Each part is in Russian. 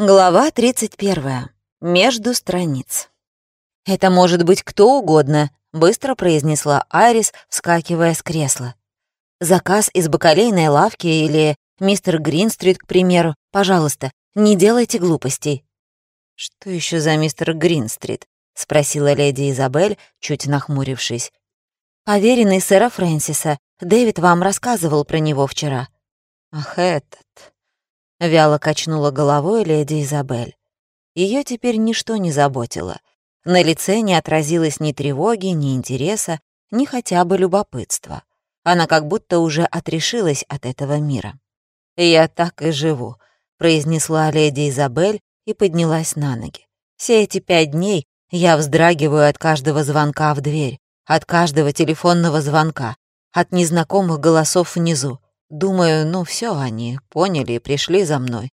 Глава 31. Между страниц. «Это может быть кто угодно», — быстро произнесла Айрис, вскакивая с кресла. «Заказ из бакалейной лавки или мистер Гринстрит, к примеру. Пожалуйста, не делайте глупостей». «Что еще за мистер Гринстрит?» — спросила леди Изабель, чуть нахмурившись. «Поверенный сэра Фрэнсиса. Дэвид вам рассказывал про него вчера». «Ах, этот...» — вяло качнула головой леди Изабель. Ее теперь ничто не заботило. На лице не отразилось ни тревоги, ни интереса, ни хотя бы любопытства. Она как будто уже отрешилась от этого мира. «Я так и живу», — произнесла леди Изабель и поднялась на ноги. «Все эти пять дней я вздрагиваю от каждого звонка в дверь, от каждого телефонного звонка, от незнакомых голосов внизу. Думаю, ну все они поняли и пришли за мной.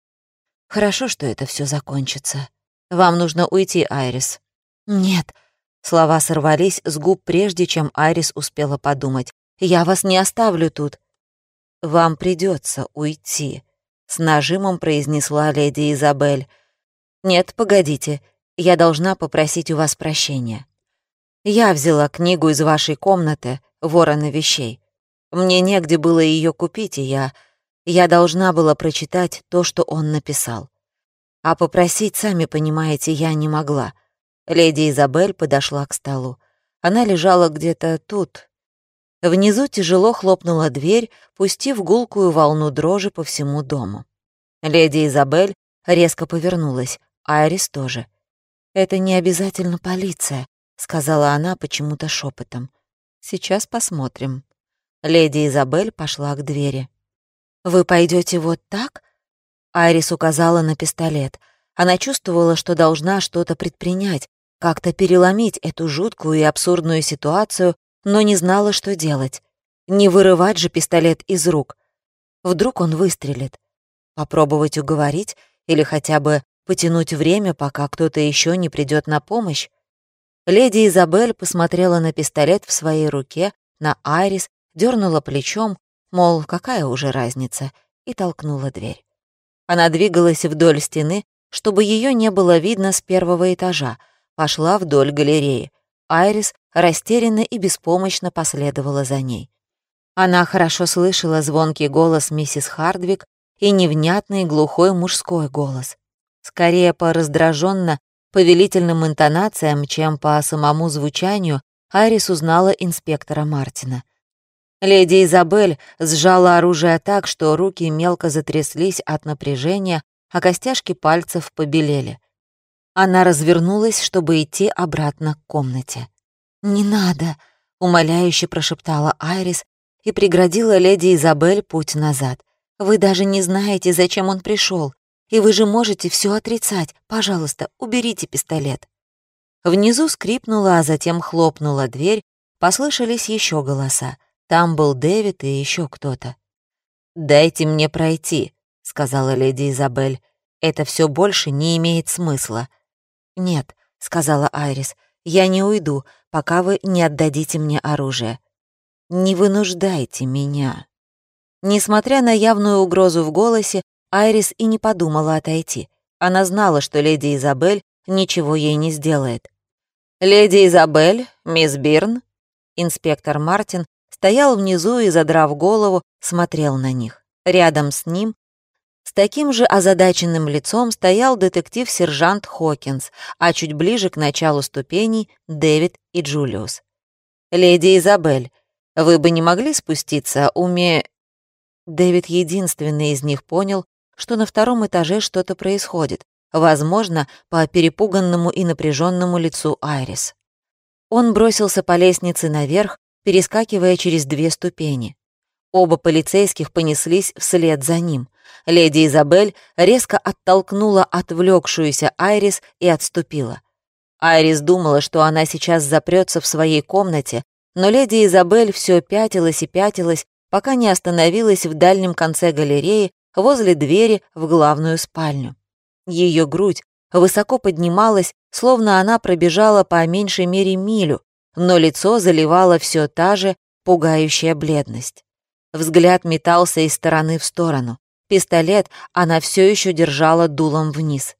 Хорошо, что это все закончится. Вам нужно уйти, Айрис. Нет. Слова сорвались с губ прежде, чем Айрис успела подумать. Я вас не оставлю тут. Вам придется уйти, с нажимом произнесла леди Изабель. Нет, погодите. Я должна попросить у вас прощения. Я взяла книгу из вашей комнаты, ворона вещей. Мне негде было ее купить, и я... Я должна была прочитать то, что он написал. А попросить, сами понимаете, я не могла. Леди Изабель подошла к столу. Она лежала где-то тут. Внизу тяжело хлопнула дверь, пустив гулкую волну дрожи по всему дому. Леди Изабель резко повернулась, Айрис тоже. «Это не обязательно полиция», — сказала она почему-то шепотом. «Сейчас посмотрим». Леди Изабель пошла к двери. «Вы пойдете вот так?» Айрис указала на пистолет. Она чувствовала, что должна что-то предпринять, как-то переломить эту жуткую и абсурдную ситуацию, но не знала, что делать. Не вырывать же пистолет из рук. Вдруг он выстрелит. Попробовать уговорить или хотя бы потянуть время, пока кто-то еще не придет на помощь? Леди Изабель посмотрела на пистолет в своей руке, на Айрис дернула плечом, мол, какая уже разница, и толкнула дверь. Она двигалась вдоль стены, чтобы ее не было видно с первого этажа, пошла вдоль галереи. Айрис растерянно и беспомощно последовала за ней. Она хорошо слышала звонкий голос миссис Хардвик и невнятный глухой мужской голос. Скорее по раздраженно повелительным интонациям, чем по самому звучанию, Айрис узнала инспектора Мартина — Леди Изабель сжала оружие так, что руки мелко затряслись от напряжения, а костяшки пальцев побелели. Она развернулась, чтобы идти обратно к комнате. «Не надо», — умоляюще прошептала Айрис и преградила леди Изабель путь назад. «Вы даже не знаете, зачем он пришел, и вы же можете все отрицать. Пожалуйста, уберите пистолет». Внизу скрипнула, а затем хлопнула дверь, послышались еще голоса. Там был Дэвид и еще кто-то. «Дайте мне пройти», — сказала леди Изабель. «Это все больше не имеет смысла». «Нет», — сказала Айрис, — «я не уйду, пока вы не отдадите мне оружие». «Не вынуждайте меня». Несмотря на явную угрозу в голосе, Айрис и не подумала отойти. Она знала, что леди Изабель ничего ей не сделает. «Леди Изабель, мисс Бирн?» Инспектор Мартин стоял внизу и, задрав голову, смотрел на них. Рядом с ним, с таким же озадаченным лицом, стоял детектив-сержант Хокинс, а чуть ближе к началу ступеней — Дэвид и Джулиус. «Леди Изабель, вы бы не могли спуститься, уме...» Дэвид единственный из них понял, что на втором этаже что-то происходит, возможно, по перепуганному и напряженному лицу Айрис. Он бросился по лестнице наверх, перескакивая через две ступени. Оба полицейских понеслись вслед за ним. Леди Изабель резко оттолкнула отвлекшуюся Айрис и отступила. Айрис думала, что она сейчас запрется в своей комнате, но леди Изабель все пятилась и пятилась, пока не остановилась в дальнем конце галереи возле двери в главную спальню. Ее грудь высоко поднималась, словно она пробежала по меньшей мере милю, но лицо заливало все та же пугающая бледность. Взгляд метался из стороны в сторону. Пистолет она все еще держала дулом вниз.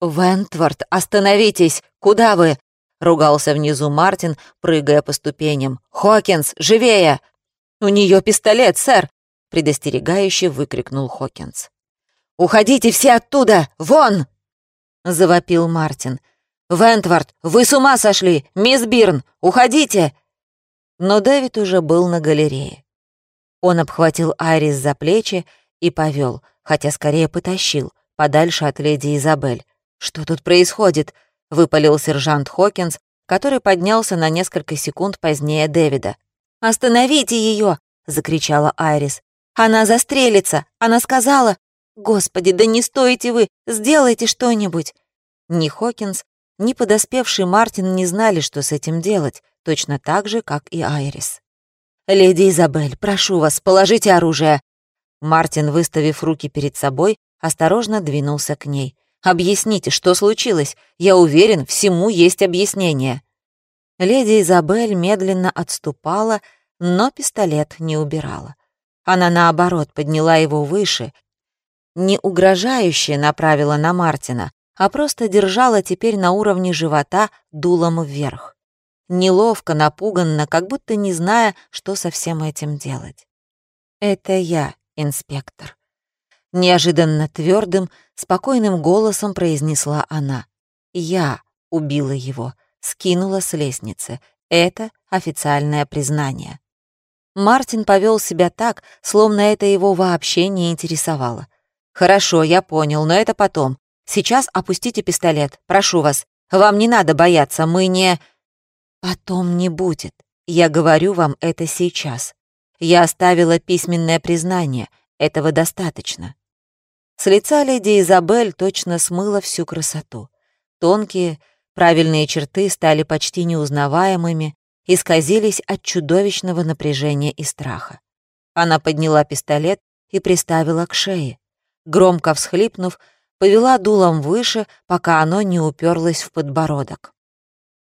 «Вентворд, остановитесь! Куда вы?» — ругался внизу Мартин, прыгая по ступеням. «Хокинс, живее!» «У нее пистолет, сэр!» — предостерегающе выкрикнул Хокинс. «Уходите все оттуда! Вон!» — завопил Мартин. «Вентвард, вы с ума сошли! Мисс Бирн, уходите!» Но Дэвид уже был на галерее. Он обхватил Айрис за плечи и повел, хотя скорее потащил, подальше от леди Изабель. «Что тут происходит?» — выпалил сержант Хокинс, который поднялся на несколько секунд позднее Дэвида. «Остановите ее!» — закричала Айрис. «Она застрелится! Она сказала...» «Господи, да не стойте вы! Сделайте что-нибудь!» Ни Хокинс, ни подоспевший Мартин не знали, что с этим делать, точно так же, как и Айрис. «Леди Изабель, прошу вас, положите оружие!» Мартин, выставив руки перед собой, осторожно двинулся к ней. «Объясните, что случилось? Я уверен, всему есть объяснение». Леди Изабель медленно отступала, но пистолет не убирала. Она, наоборот, подняла его выше, не угрожающе направила на Мартина, а просто держала теперь на уровне живота дулом вверх. Неловко, напуганно, как будто не зная, что со всем этим делать. «Это я, инспектор», Неожиданно твердым, спокойным голосом произнесла она. «Я убила его, скинула с лестницы. Это официальное признание». Мартин повел себя так, словно это его вообще не интересовало. «Хорошо, я понял, но это потом. Сейчас опустите пистолет, прошу вас. Вам не надо бояться, мы не...» «Потом не будет. Я говорю вам это сейчас. Я оставила письменное признание. Этого достаточно. С лица леди Изабель точно смыло всю красоту. Тонкие, правильные черты стали почти неузнаваемыми, исказились от чудовищного напряжения и страха. Она подняла пистолет и приставила к шее. Громко всхлипнув, повела дулом выше, пока оно не уперлось в подбородок.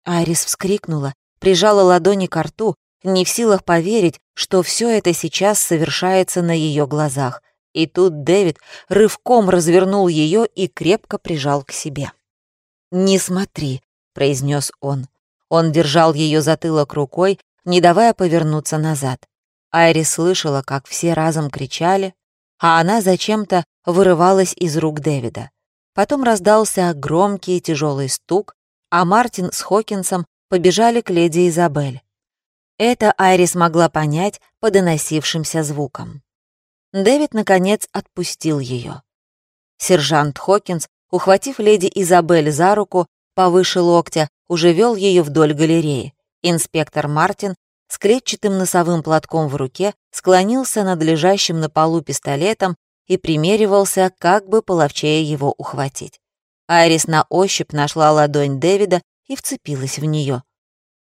Айрис вскрикнула, прижала ладони к рту, не в силах поверить, что все это сейчас совершается на ее глазах, и тут Дэвид рывком развернул ее и крепко прижал к себе. «Не смотри», — произнес он. Он держал ее затылок рукой, не давая повернуться назад. Айри слышала, как все разом кричали, а она зачем-то вырывалась из рук Дэвида. Потом раздался громкий тяжелый стук, а Мартин с Хокинсом побежали к леди Изабель. Это Айрис могла понять по доносившимся звукам. Дэвид, наконец, отпустил ее. Сержант Хокинс, ухватив леди Изабель за руку повыше локтя, уже вел ее вдоль галереи. Инспектор Мартин с клетчатым носовым платком в руке склонился над лежащим на полу пистолетом и примеривался, как бы половчее его ухватить. Айрис на ощупь нашла ладонь Дэвида и вцепилась в нее.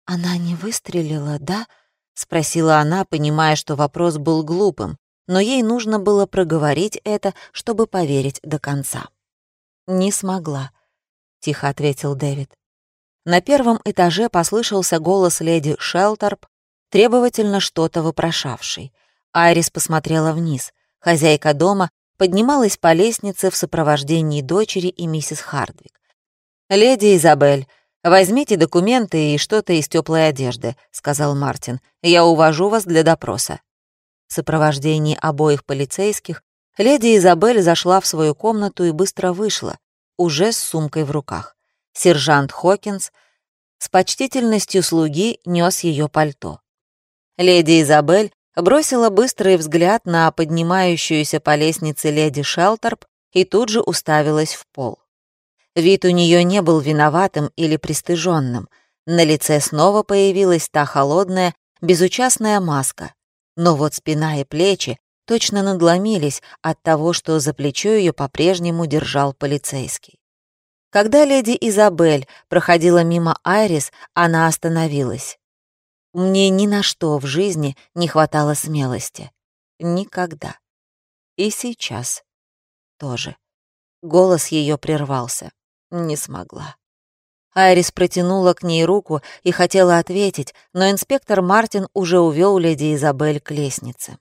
«Она не выстрелила, да?» — спросила она, понимая, что вопрос был глупым но ей нужно было проговорить это, чтобы поверить до конца. «Не смогла», — тихо ответил Дэвид. На первом этаже послышался голос леди Шелтерп, требовательно что-то вопрошавший. Айрис посмотрела вниз. Хозяйка дома поднималась по лестнице в сопровождении дочери и миссис Хардвик. «Леди Изабель, возьмите документы и что-то из теплой одежды», — сказал Мартин. «Я увожу вас для допроса». В сопровождении обоих полицейских леди Изабель зашла в свою комнату и быстро вышла, уже с сумкой в руках. Сержант Хокинс с почтительностью слуги нес ее пальто. Леди Изабель бросила быстрый взгляд на поднимающуюся по лестнице леди Шелтерп и тут же уставилась в пол. Вид у нее не был виноватым или пристыженным. На лице снова появилась та холодная, безучастная маска, но вот спина и плечи точно надломились от того, что за плечо ее по-прежнему держал полицейский. Когда леди Изабель проходила мимо Айрис, она остановилась. Мне ни на что в жизни не хватало смелости. Никогда. И сейчас тоже. Голос ее прервался. Не смогла. Айрис протянула к ней руку и хотела ответить, но инспектор Мартин уже увел леди Изабель к лестнице.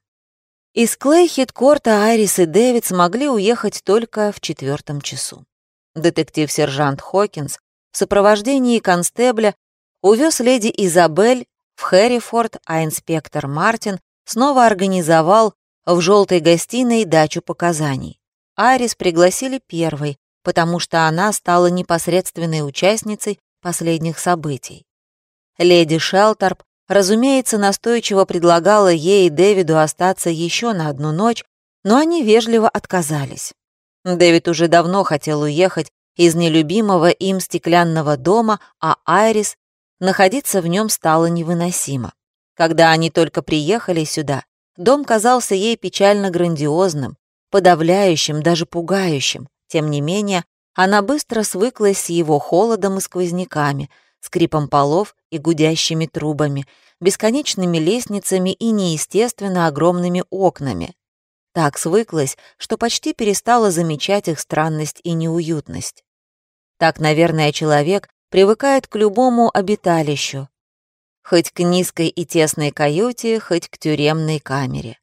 Из Клейхит-Корта Айрис и Дэвид смогли уехать только в четвертом часу. Детектив-сержант Хокинс в сопровождении констебля увез леди Изабель в Хэррифорд, а инспектор Мартин снова организовал в желтой гостиной дачу показаний. Айрис пригласили первой, потому что она стала непосредственной участницей последних событий. Леди Шелторп, разумеется, настойчиво предлагала ей и Дэвиду остаться еще на одну ночь, но они вежливо отказались. Дэвид уже давно хотел уехать из нелюбимого им стеклянного дома, а Айрис находиться в нем стало невыносимо. Когда они только приехали сюда, дом казался ей печально грандиозным, подавляющим, даже пугающим. Тем не менее, она быстро свыклась с его холодом и сквозняками, скрипом полов и гудящими трубами, бесконечными лестницами и неестественно огромными окнами. Так свыклась, что почти перестала замечать их странность и неуютность. Так, наверное, человек привыкает к любому обиталищу, хоть к низкой и тесной каюте, хоть к тюремной камере.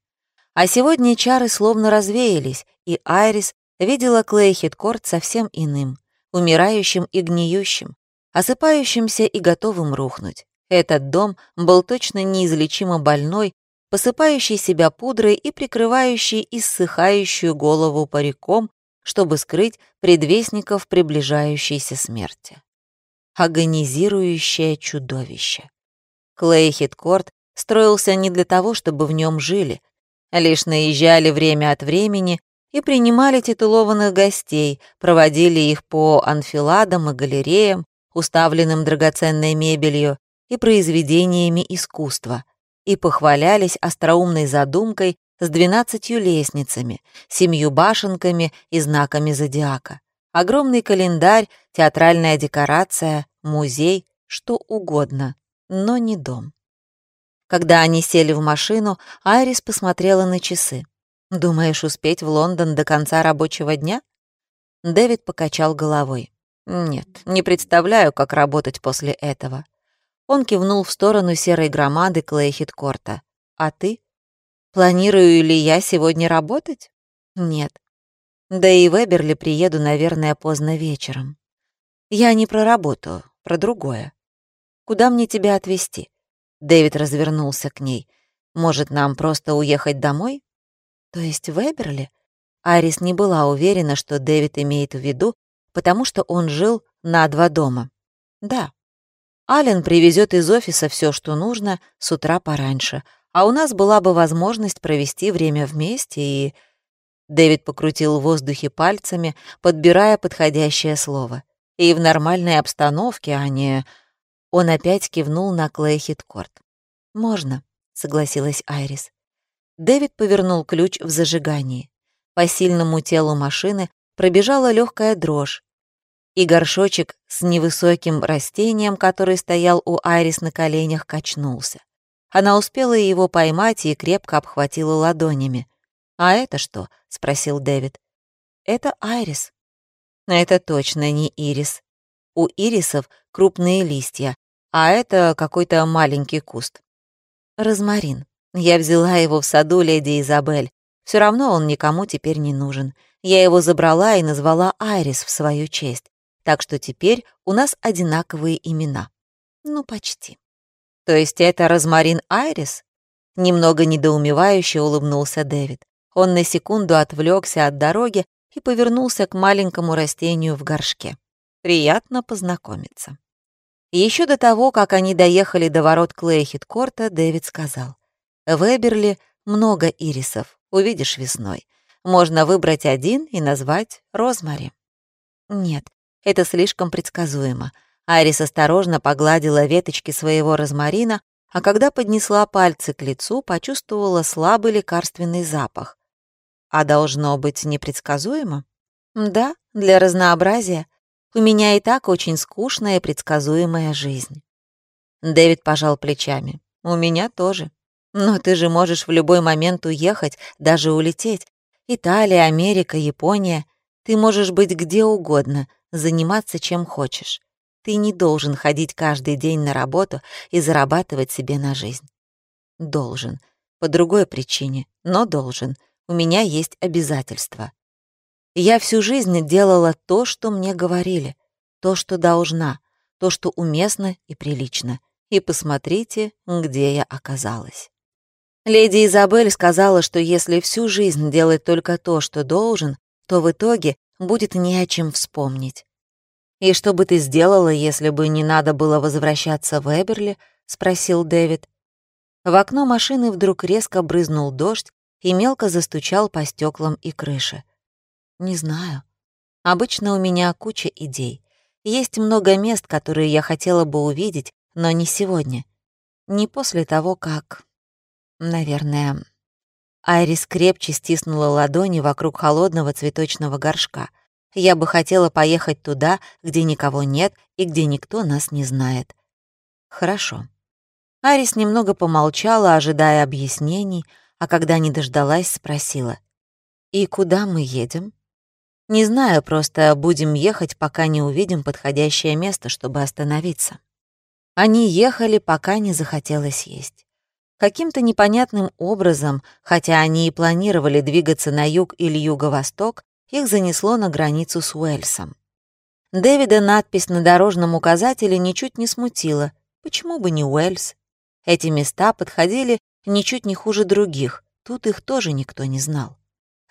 А сегодня чары словно развеялись, и Айрис видела Клей Хиткорт совсем иным, умирающим и гниющим, осыпающимся и готовым рухнуть. Этот дом был точно неизлечимо больной, посыпающий себя пудрой и прикрывающий иссыхающую голову париком, чтобы скрыть предвестников приближающейся смерти. Агонизирующее чудовище. Клей Хиткорт строился не для того, чтобы в нем жили, лишь наезжали время от времени и принимали титулованных гостей, проводили их по анфиладам и галереям, уставленным драгоценной мебелью и произведениями искусства, и похвалялись остроумной задумкой с двенадцатью лестницами, семью башенками и знаками зодиака. Огромный календарь, театральная декорация, музей, что угодно, но не дом. Когда они сели в машину, Айрис посмотрела на часы. «Думаешь успеть в Лондон до конца рабочего дня?» Дэвид покачал головой. «Нет, не представляю, как работать после этого». Он кивнул в сторону серой громады Клейхиткорта. «А ты? Планирую ли я сегодня работать?» «Нет. Да и в Эберли приеду, наверное, поздно вечером. Я не про работу, про другое. Куда мне тебя отвезти?» Дэвид развернулся к ней. «Может, нам просто уехать домой?» То есть в Эберли? Арис не была уверена, что Дэвид имеет в виду, потому что он жил на два дома. Да. Ален привезет из офиса все, что нужно, с утра пораньше, а у нас была бы возможность провести время вместе и... Дэвид покрутил в воздухе пальцами, подбирая подходящее слово. И в нормальной обстановке, а не... Он опять кивнул на Клей Хиткорт. «Можно», — согласилась Айрис. Дэвид повернул ключ в зажигании. По сильному телу машины пробежала легкая дрожь, и горшочек с невысоким растением, который стоял у Айрис на коленях, качнулся. Она успела его поймать и крепко обхватила ладонями. «А это что?» — спросил Дэвид. «Это Айрис». «Это точно не ирис. У ирисов крупные листья, а это какой-то маленький куст». «Розмарин», я взяла его в саду леди Изабель. Все равно он никому теперь не нужен. Я его забрала и назвала Айрис в свою честь. Так что теперь у нас одинаковые имена. Ну, почти. То есть это Розмарин Айрис? Немного недоумевающе улыбнулся Дэвид. Он на секунду отвлекся от дороги и повернулся к маленькому растению в горшке. Приятно познакомиться. Еще до того, как они доехали до ворот Клейхит-Корта, Дэвид сказал. В Эберли много ирисов, увидишь весной. Можно выбрать один и назвать Розмари. Нет, это слишком предсказуемо. Айрис осторожно погладила веточки своего розмарина, а когда поднесла пальцы к лицу, почувствовала слабый лекарственный запах. А должно быть непредсказуемо? Да, для разнообразия. У меня и так очень скучная и предсказуемая жизнь. Дэвид пожал плечами. У меня тоже. Но ты же можешь в любой момент уехать, даже улететь. Италия, Америка, Япония. Ты можешь быть где угодно, заниматься чем хочешь. Ты не должен ходить каждый день на работу и зарабатывать себе на жизнь. Должен. По другой причине, но должен. У меня есть обязательства. Я всю жизнь делала то, что мне говорили, то, что должна, то, что уместно и прилично. И посмотрите, где я оказалась. Леди Изабель сказала, что если всю жизнь делать только то, что должен, то в итоге будет не о чем вспомнить. «И что бы ты сделала, если бы не надо было возвращаться в Эберли?» — спросил Дэвид. В окно машины вдруг резко брызнул дождь и мелко застучал по стеклам и крыше. «Не знаю. Обычно у меня куча идей. Есть много мест, которые я хотела бы увидеть, но не сегодня. Не после того, как... Наверное... Айрис крепче стиснула ладони вокруг холодного цветочного горшка. Я бы хотела поехать туда, где никого нет и где никто нас не знает. Хорошо. Айрис немного помолчала, ожидая объяснений, а когда не дождалась, спросила. «И куда мы едем?» «Не знаю, просто будем ехать, пока не увидим подходящее место, чтобы остановиться». Они ехали, пока не захотелось есть. Каким-то непонятным образом, хотя они и планировали двигаться на юг или юго-восток, их занесло на границу с Уэльсом. Дэвида надпись на дорожном указателе ничуть не смутила. Почему бы не Уэльс? Эти места подходили ничуть не хуже других, тут их тоже никто не знал.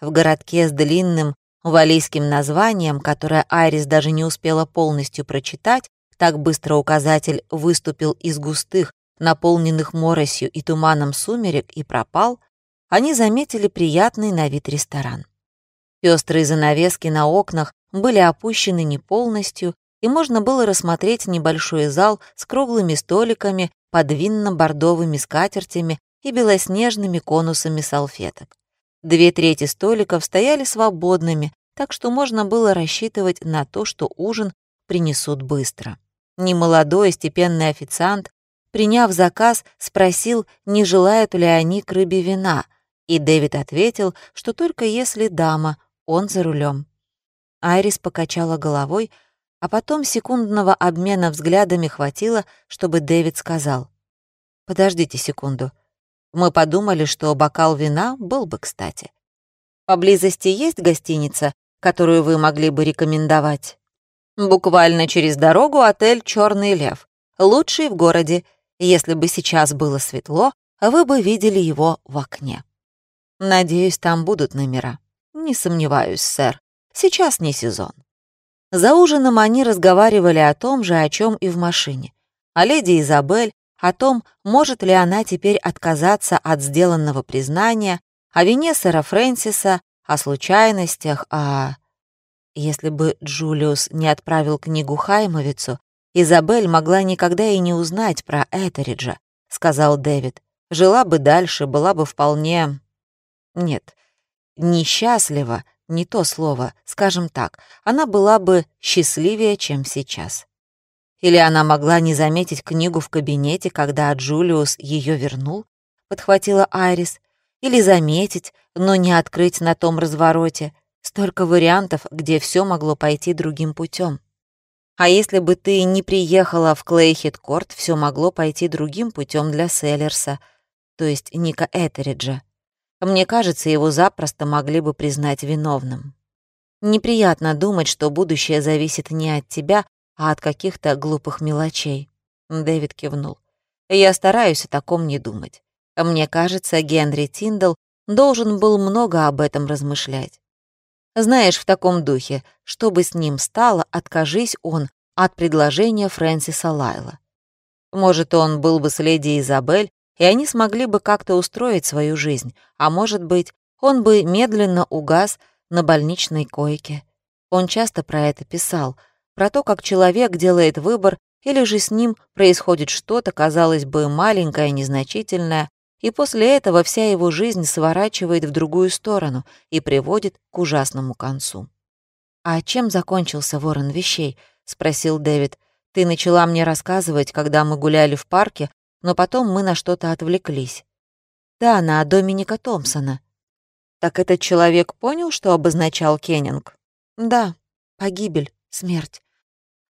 В городке с длинным валийским названием, которое Айрис даже не успела полностью прочитать, так быстро указатель выступил из густых, наполненных моросью и туманом сумерек, и пропал, они заметили приятный на вид ресторан. Пестрые занавески на окнах были опущены не полностью, и можно было рассмотреть небольшой зал с круглыми столиками под винно-бордовыми скатертями и белоснежными конусами салфеток. Две трети столиков стояли свободными, так что можно было рассчитывать на то, что ужин принесут быстро. Немолодой степенный официант приняв заказ, спросил, не желают ли они к рыбе вина, и Дэвид ответил, что только если дама, он за рулем. Айрис покачала головой, а потом секундного обмена взглядами хватило, чтобы Дэвид сказал. «Подождите секунду. Мы подумали, что бокал вина был бы кстати. Поблизости есть гостиница, которую вы могли бы рекомендовать?» «Буквально через дорогу отель «Черный лев», лучший в городе, если бы сейчас было светло, вы бы видели его в окне. Надеюсь, там будут номера. Не сомневаюсь, сэр. Сейчас не сезон. За ужином они разговаривали о том же, о чем и в машине. О леди Изабель, о том, может ли она теперь отказаться от сделанного признания, о вине сэра Фрэнсиса, о случайностях, о... Если бы Джулиус не отправил книгу Хаймовицу, Изабель могла никогда и не узнать про Этериджа, сказал Дэвид. Жила бы дальше, была бы вполне... Нет, несчастлива, не то слово, скажем так, она была бы счастливее, чем сейчас. Или она могла не заметить книгу в кабинете, когда Джулиус ее вернул, подхватила Айрис, или заметить, но не открыть на том развороте. Столько вариантов, где все могло пойти другим путем. А если бы ты не приехала в Клейхит-Корт, все могло пойти другим путем для Селлерса, то есть Ника Этериджа. Мне кажется, его запросто могли бы признать виновным. Неприятно думать, что будущее зависит не от тебя, а от каких-то глупых мелочей. Дэвид кивнул. Я стараюсь о таком не думать. Мне кажется, Генри Тиндал должен был много об этом размышлять. Знаешь, в таком духе, что бы с ним стало, откажись он от предложения Фрэнсиса Лайла. Может, он был бы с леди Изабель, и они смогли бы как-то устроить свою жизнь, а может быть, он бы медленно угас на больничной койке. Он часто про это писал, про то, как человек делает выбор, или же с ним происходит что-то, казалось бы, маленькое, незначительное, и после этого вся его жизнь сворачивает в другую сторону и приводит к ужасному концу. «А чем закончился ворон вещей?» — спросил Дэвид. «Ты начала мне рассказывать, когда мы гуляли в парке, но потом мы на что-то отвлеклись». «Да, на Доминика Томпсона». «Так этот человек понял, что обозначал Кеннинг?» «Да, погибель, смерть».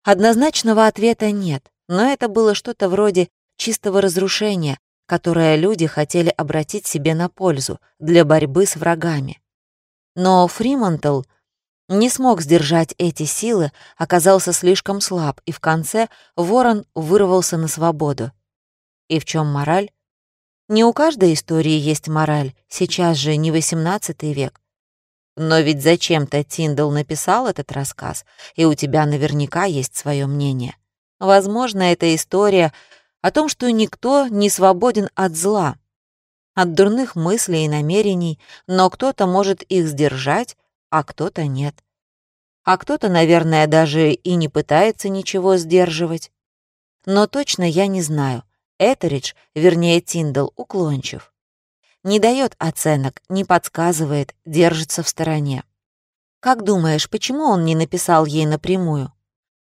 Однозначного ответа нет, но это было что-то вроде чистого разрушения, которое люди хотели обратить себе на пользу для борьбы с врагами. Но Фримонтл не смог сдержать эти силы, оказался слишком слаб, и в конце ворон вырвался на свободу. И в чем мораль? Не у каждой истории есть мораль, сейчас же не XVIII век. Но ведь зачем-то Тиндал написал этот рассказ, и у тебя наверняка есть свое мнение. Возможно, это история о том, что никто не свободен от зла, от дурных мыслей и намерений, но кто-то может их сдержать, а кто-то нет. А кто-то, наверное, даже и не пытается ничего сдерживать. Но точно я не знаю. Этеридж, вернее Тиндал, уклончив. Не дает оценок, не подсказывает, держится в стороне. Как думаешь, почему он не написал ей напрямую?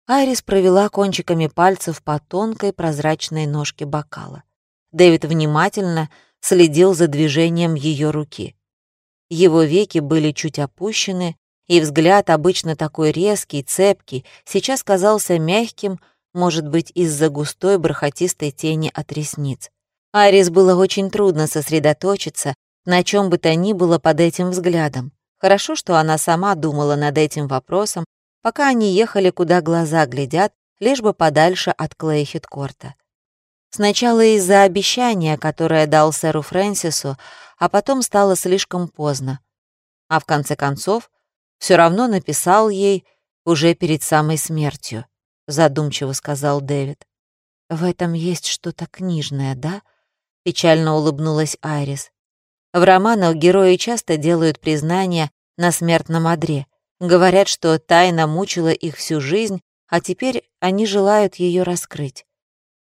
Айрис провела кончиками пальцев по тонкой прозрачной ножке бокала. Дэвид внимательно следил за движением ее руки. Его веки были чуть опущены, и взгляд, обычно такой резкий, цепкий, сейчас казался мягким, может быть, из-за густой бархатистой тени от ресниц. Арис было очень трудно сосредоточиться на чем бы то ни было под этим взглядом. Хорошо, что она сама думала над этим вопросом, пока они ехали, куда глаза глядят, лишь бы подальше от Клейхиткорта. Сначала из-за обещания, которое дал сэру Фрэнсису, а потом стало слишком поздно. А в конце концов, все равно написал ей уже перед самой смертью. — задумчиво сказал Дэвид. «В этом есть что-то книжное, да?» — печально улыбнулась Айрис. В романах герои часто делают признания на смертном одре. Говорят, что тайна мучила их всю жизнь, а теперь они желают ее раскрыть.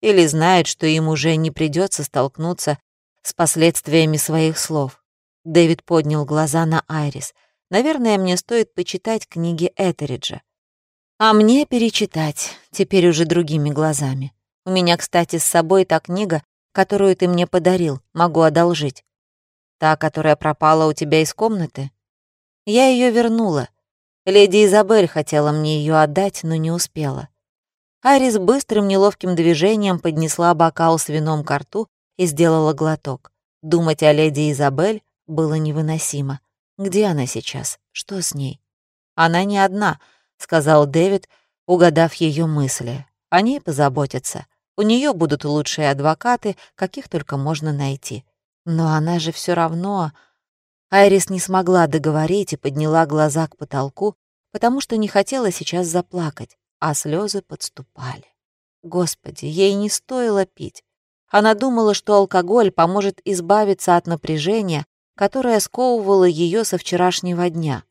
Или знают, что им уже не придется столкнуться с последствиями своих слов. Дэвид поднял глаза на Айрис. «Наверное, мне стоит почитать книги Этериджа. А мне перечитать, теперь уже другими глазами. У меня, кстати, с собой та книга, которую ты мне подарил, могу одолжить. Та, которая пропала у тебя из комнаты? Я ее вернула. Леди Изабель хотела мне ее отдать, но не успела. Арис быстрым неловким движением поднесла бокал с вином к рту и сделала глоток. Думать о леди Изабель было невыносимо. Где она сейчас? Что с ней? Она не одна — сказал Дэвид, угадав ее мысли. О ней позаботятся. У нее будут лучшие адвокаты, каких только можно найти. Но она же все равно... Айрис не смогла договорить и подняла глаза к потолку, потому что не хотела сейчас заплакать, а слезы подступали. Господи, ей не стоило пить. Она думала, что алкоголь поможет избавиться от напряжения, которое сковывало ее со вчерашнего дня.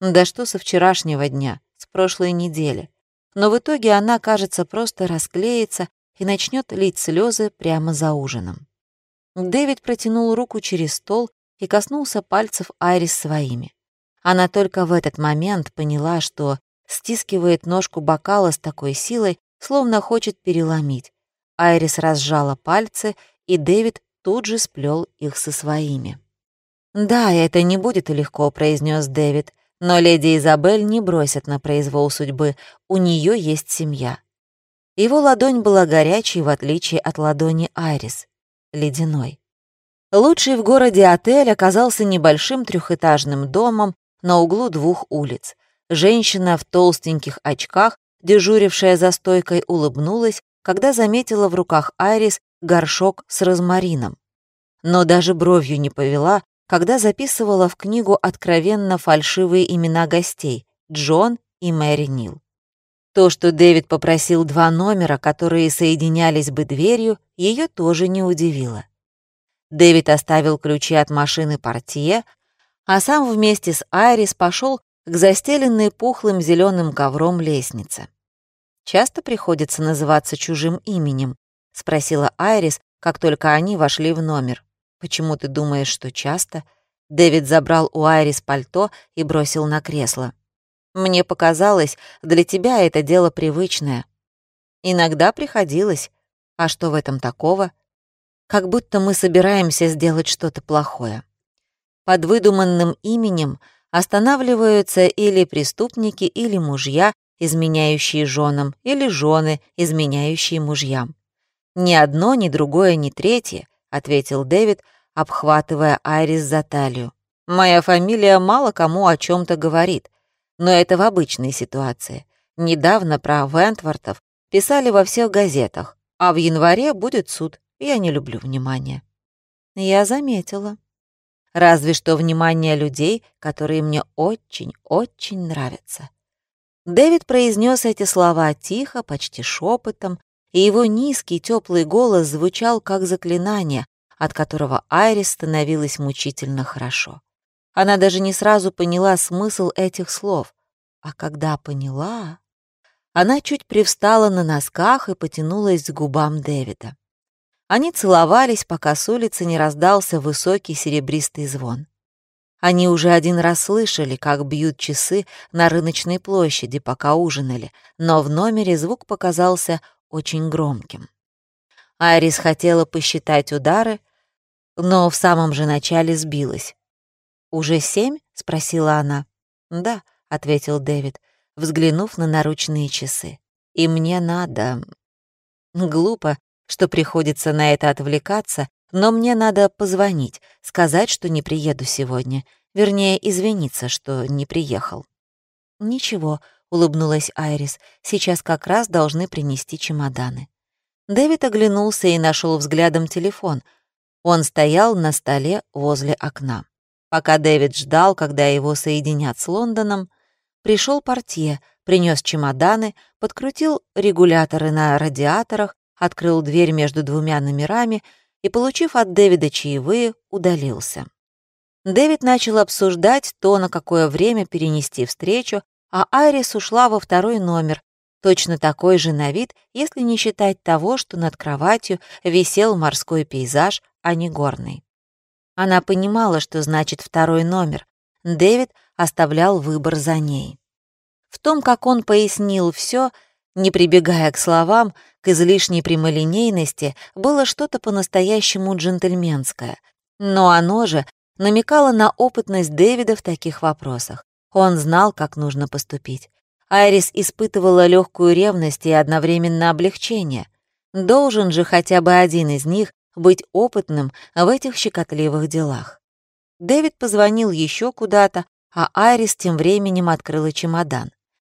Да что со вчерашнего дня? с прошлой недели. Но в итоге она, кажется, просто расклеится и начнет лить слезы прямо за ужином. Дэвид протянул руку через стол и коснулся пальцев Айрис своими. Она только в этот момент поняла, что стискивает ножку бокала с такой силой, словно хочет переломить. Айрис разжала пальцы, и Дэвид тут же сплел их со своими. «Да, это не будет легко», — произнес Дэвид. Но леди Изабель не бросят на произвол судьбы, у нее есть семья. Его ладонь была горячей, в отличие от ладони Айрис, ледяной. Лучший в городе отель оказался небольшим трехэтажным домом на углу двух улиц. Женщина в толстеньких очках, дежурившая за стойкой, улыбнулась, когда заметила в руках Айрис горшок с розмарином. Но даже бровью не повела, когда записывала в книгу откровенно фальшивые имена гостей — Джон и Мэри Нил. То, что Дэвид попросил два номера, которые соединялись бы дверью, ее тоже не удивило. Дэвид оставил ключи от машины портье, а сам вместе с Айрис пошел к застеленной пухлым зеленым ковром лестнице. «Часто приходится называться чужим именем?» — спросила Айрис, как только они вошли в номер. «Почему ты думаешь, что часто?» Дэвид забрал у Айрис пальто и бросил на кресло. «Мне показалось, для тебя это дело привычное. Иногда приходилось. А что в этом такого? Как будто мы собираемся сделать что-то плохое. Под выдуманным именем останавливаются или преступники, или мужья, изменяющие женам, или жены, изменяющие мужьям. «Ни одно, ни другое, ни третье», — ответил Дэвид, обхватывая Айрис за талию. «Моя фамилия мало кому о чем то говорит, но это в обычной ситуации. Недавно про Вентвортов писали во всех газетах, а в январе будет суд. Я не люблю внимания». «Я заметила», разве что внимание людей, которые мне очень-очень нравятся. Дэвид произнес эти слова тихо, почти шепотом, и его низкий теплый голос звучал как заклинание, от которого Айрис становилась мучительно хорошо. Она даже не сразу поняла смысл этих слов, а когда поняла, она чуть привстала на носках и потянулась к губам Дэвида. Они целовались, пока с улицы не раздался высокий серебристый звон. Они уже один раз слышали, как бьют часы на рыночной площади, пока ужинали, но в номере звук показался очень громким. Айрис хотела посчитать удары, но в самом же начале сбилась. «Уже семь?» — спросила она. «Да», — ответил Дэвид, взглянув на наручные часы. «И мне надо...» Глупо, что приходится на это отвлекаться, но мне надо позвонить, сказать, что не приеду сегодня. Вернее, извиниться, что не приехал. «Ничего», — улыбнулась Айрис, — «сейчас как раз должны принести чемоданы». Дэвид оглянулся и нашел взглядом телефон. Он стоял на столе возле окна. Пока Дэвид ждал, когда его соединят с Лондоном, пришел портье, принес чемоданы, подкрутил регуляторы на радиаторах, открыл дверь между двумя номерами и, получив от Дэвида чаевые, удалился. Дэвид начал обсуждать то, на какое время перенести встречу, а Айрис ушла во второй номер, точно такой же на вид, если не считать того, что над кроватью висел морской пейзаж, а не горный. Она понимала, что значит второй номер. Дэвид оставлял выбор за ней. В том, как он пояснил все, не прибегая к словам, к излишней прямолинейности, было что-то по-настоящему джентльменское. Но оно же намекало на опытность Дэвида в таких вопросах. Он знал, как нужно поступить. Айрис испытывала легкую ревность и одновременно облегчение. Должен же хотя бы один из них быть опытным в этих щекотливых делах. Дэвид позвонил еще куда-то, а Айрис тем временем открыла чемодан.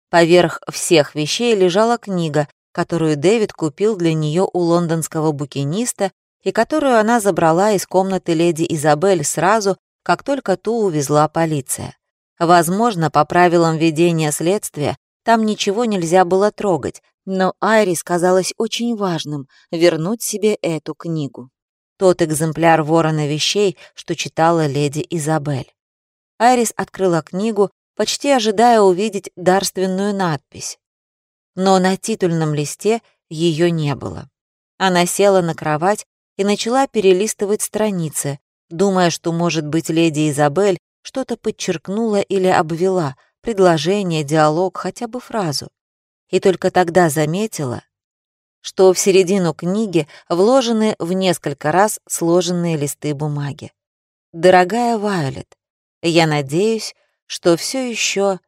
Поверх всех вещей лежала книга, которую Дэвид купил для нее у лондонского букиниста и которую она забрала из комнаты леди Изабель сразу, как только ту увезла полиция. Возможно, по правилам ведения следствия там ничего нельзя было трогать, но Айрис казалось очень важным вернуть себе эту книгу. Тот экземпляр ворона вещей, что читала леди Изабель. Айрис открыла книгу почти ожидая увидеть дарственную надпись. Но на титульном листе ее не было. Она села на кровать и начала перелистывать страницы, думая, что, может быть, леди Изабель что-то подчеркнула или обвела, предложение, диалог, хотя бы фразу. И только тогда заметила, что в середину книги вложены в несколько раз сложенные листы бумаги. «Дорогая Вайолет, я надеюсь, что все еще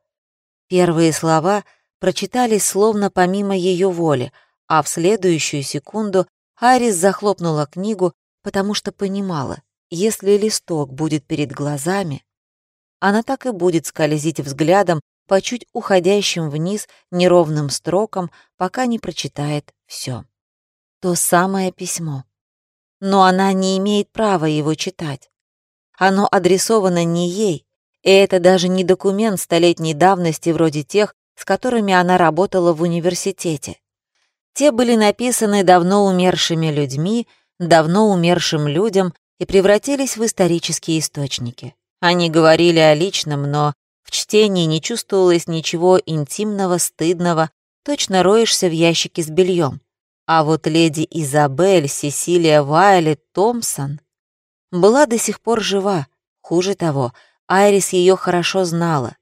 Первые слова прочитались словно помимо ее воли, а в следующую секунду Арис захлопнула книгу, потому что понимала, если листок будет перед глазами, она так и будет скользить взглядом по чуть уходящим вниз неровным строкам, пока не прочитает все. То самое письмо. Но она не имеет права его читать. Оно адресовано не ей, и это даже не документ столетней давности вроде тех, с которыми она работала в университете. Те были написаны давно умершими людьми, давно умершим людям и превратились в исторические источники. Они говорили о личном, но в чтении не чувствовалось ничего интимного, стыдного, точно роешься в ящике с бельем. А вот леди Изабель Сесилия Вайлет Томпсон была до сих пор жива. Хуже того, Айрис ее хорошо знала,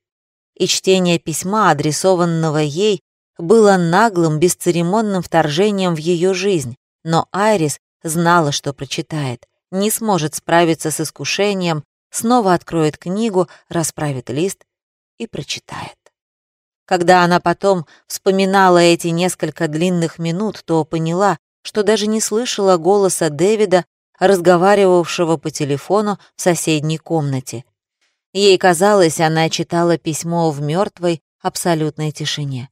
и чтение письма, адресованного ей, было наглым, бесцеремонным вторжением в ее жизнь, но Айрис знала, что прочитает, не сможет справиться с искушением, снова откроет книгу, расправит лист и прочитает. Когда она потом вспоминала эти несколько длинных минут, то поняла, что даже не слышала голоса Дэвида, разговаривавшего по телефону в соседней комнате. Ей казалось, она читала письмо в мертвой, абсолютной тишине.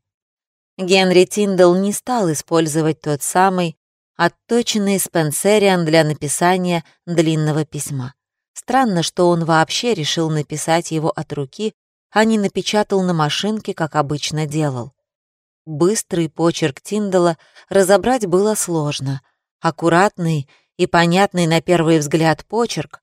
Генри Тиндал не стал использовать тот самый отточенный Спенсериан для написания длинного письма. Странно, что он вообще решил написать его от руки, а не напечатал на машинке, как обычно делал. Быстрый почерк Тиндала разобрать было сложно. Аккуратный и понятный на первый взгляд почерк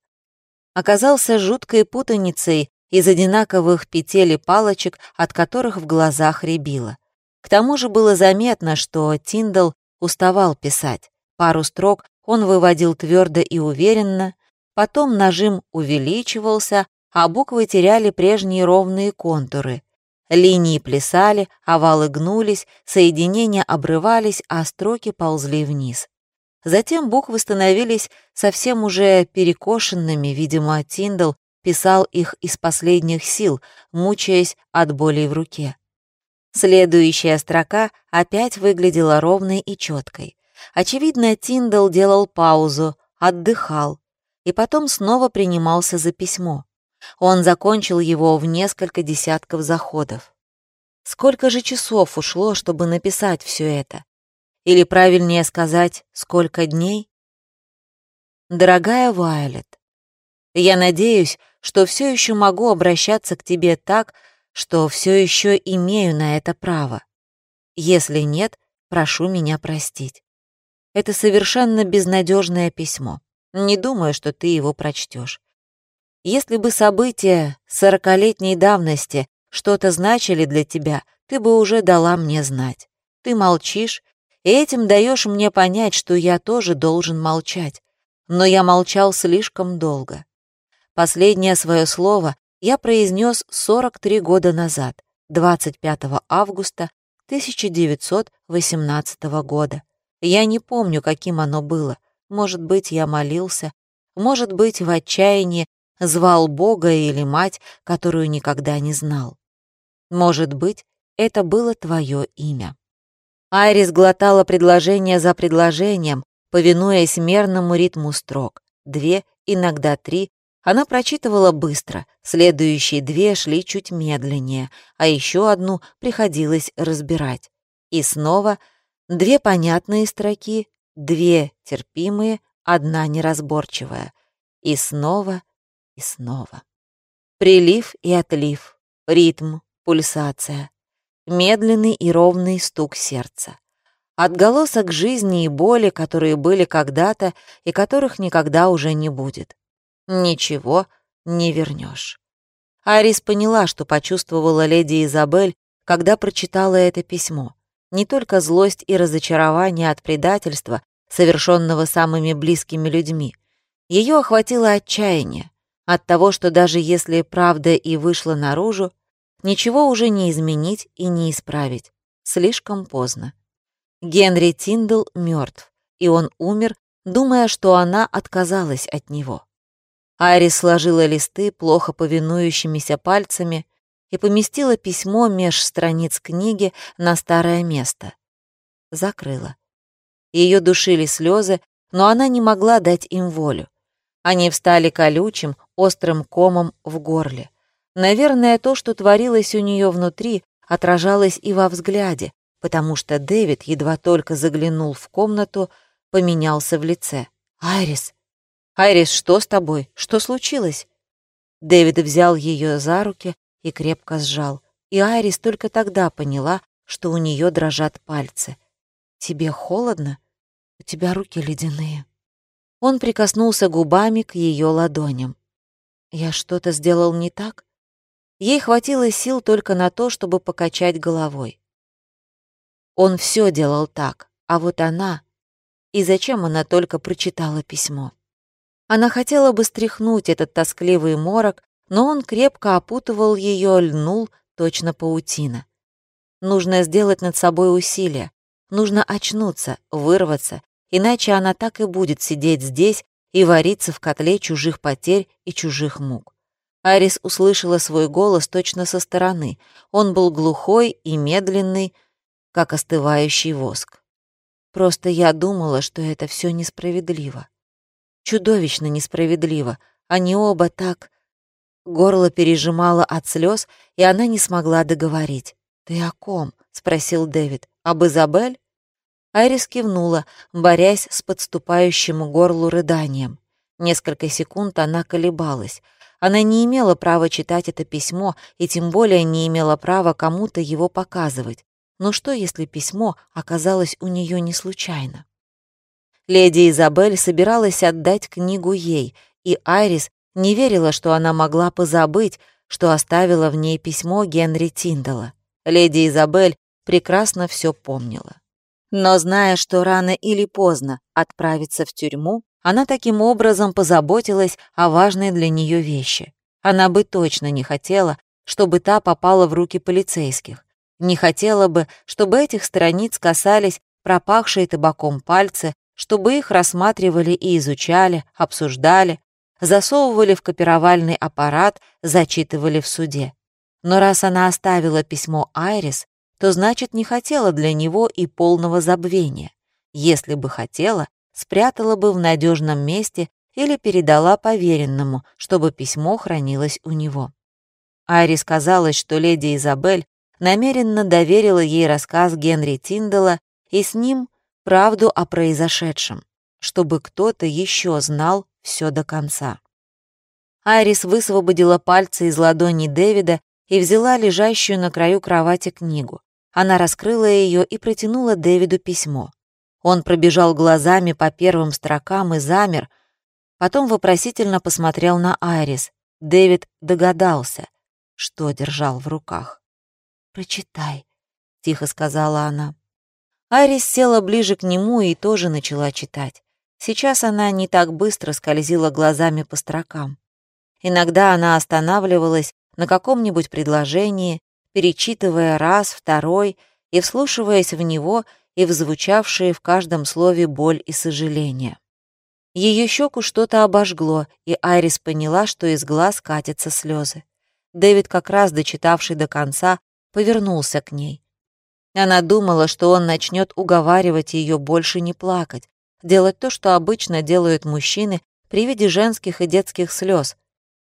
оказался жуткой путаницей из одинаковых петель и палочек, от которых в глазах рябило. К тому же было заметно, что Тиндал уставал писать. Пару строк он выводил твердо и уверенно, потом нажим увеличивался, а буквы теряли прежние ровные контуры. Линии плясали, овалы гнулись, соединения обрывались, а строки ползли вниз. Затем буквы становились совсем уже перекошенными, видимо, Тиндал писал их из последних сил, мучаясь от болей в руке. Следующая строка опять выглядела ровной и четкой. Очевидно, Тиндал делал паузу, отдыхал, и потом снова принимался за письмо. Он закончил его в несколько десятков заходов. Сколько же часов ушло, чтобы написать все это? Или правильнее сказать, сколько дней? Дорогая Вайлет, я надеюсь, что все еще могу обращаться к тебе так, что все еще имею на это право. Если нет, прошу меня простить. Это совершенно безнадежное письмо. Не думаю, что ты его прочтешь. Если бы события сорокалетней давности что-то значили для тебя, ты бы уже дала мне знать. Ты молчишь, и этим даешь мне понять, что я тоже должен молчать. Но я молчал слишком долго. Последнее свое слово я произнес 43 года назад, 25 августа 1918 года. Я не помню, каким оно было. Может быть, я молился, может быть, в отчаянии звал Бога или мать, которую никогда не знал. Может быть, это было твое имя. Айрис глотала предложение за предложением, повинуясь мерному ритму строк. Две, иногда три, она прочитывала быстро, следующие две шли чуть медленнее, а еще одну приходилось разбирать. И снова две понятные строки, две терпимые, одна неразборчивая. И снова, и снова. Прилив и отлив, ритм, пульсация медленный и ровный стук сердца. Отголосок жизни и боли, которые были когда-то и которых никогда уже не будет. Ничего не вернешь. Арис поняла, что почувствовала леди Изабель, когда прочитала это письмо. Не только злость и разочарование от предательства, совершенного самыми близкими людьми. Ее охватило отчаяние от того, что даже если правда и вышла наружу, Ничего уже не изменить и не исправить. Слишком поздно. Генри Тиндл мертв, и он умер, думая, что она отказалась от него. Айрис сложила листы плохо повинующимися пальцами и поместила письмо меж страниц книги на старое место. Закрыла. Ее душили слезы, но она не могла дать им волю. Они встали колючим, острым комом в горле. Наверное, то, что творилось у нее внутри, отражалось и во взгляде, потому что Дэвид, едва только заглянул в комнату, поменялся в лице. «Айрис! Айрис, что с тобой? Что случилось?» Дэвид взял ее за руки и крепко сжал. И Айрис только тогда поняла, что у нее дрожат пальцы. «Тебе холодно? У тебя руки ледяные». Он прикоснулся губами к ее ладоням. «Я что-то сделал не так?» Ей хватило сил только на то, чтобы покачать головой. Он все делал так, а вот она... И зачем она только прочитала письмо? Она хотела бы стряхнуть этот тоскливый морок, но он крепко опутывал ее, льнул, точно паутина. Нужно сделать над собой усилие. Нужно очнуться, вырваться, иначе она так и будет сидеть здесь и вариться в котле чужих потерь и чужих мук. Арис услышала свой голос точно со стороны. Он был глухой и медленный, как остывающий воск. Просто я думала, что это все несправедливо. Чудовищно несправедливо. Они оба так... Горло пережимало от слез, и она не смогла договорить. «Ты о ком?» — спросил Дэвид. «Об Изабель?» Айрис кивнула, борясь с подступающим горлу рыданием. Несколько секунд она колебалась. Она не имела права читать это письмо и тем более не имела права кому-то его показывать. Но что, если письмо оказалось у нее не случайно? Леди Изабель собиралась отдать книгу ей, и Айрис не верила, что она могла позабыть, что оставила в ней письмо Генри Тиндала. Леди Изабель прекрасно все помнила. Но зная, что рано или поздно отправиться в тюрьму, она таким образом позаботилась о важной для нее вещи. Она бы точно не хотела, чтобы та попала в руки полицейских. Не хотела бы, чтобы этих страниц касались пропахшие табаком пальцы, чтобы их рассматривали и изучали, обсуждали, засовывали в копировальный аппарат, зачитывали в суде. Но раз она оставила письмо Айрис, то значит не хотела для него и полного забвения. Если бы хотела, спрятала бы в надежном месте или передала поверенному, чтобы письмо хранилось у него. Айри сказала, что леди Изабель намеренно доверила ей рассказ Генри Тиндала и с ним правду о произошедшем, чтобы кто-то еще знал все до конца. Айрис высвободила пальцы из ладони Дэвида и взяла лежащую на краю кровати книгу. Она раскрыла ее и протянула Дэвиду письмо. Он пробежал глазами по первым строкам и замер, потом вопросительно посмотрел на Айрис. Дэвид догадался, что держал в руках. «Прочитай», — тихо сказала она. Айрис села ближе к нему и тоже начала читать. Сейчас она не так быстро скользила глазами по строкам. Иногда она останавливалась на каком-нибудь предложении, перечитывая раз, второй и вслушиваясь в него и в звучавшие в каждом слове боль и сожаление. Ее щеку что-то обожгло, и Айрис поняла, что из глаз катятся слезы. Дэвид, как раз дочитавший до конца, повернулся к ней. Она думала, что он начнет уговаривать ее больше не плакать, делать то, что обычно делают мужчины при виде женских и детских слез.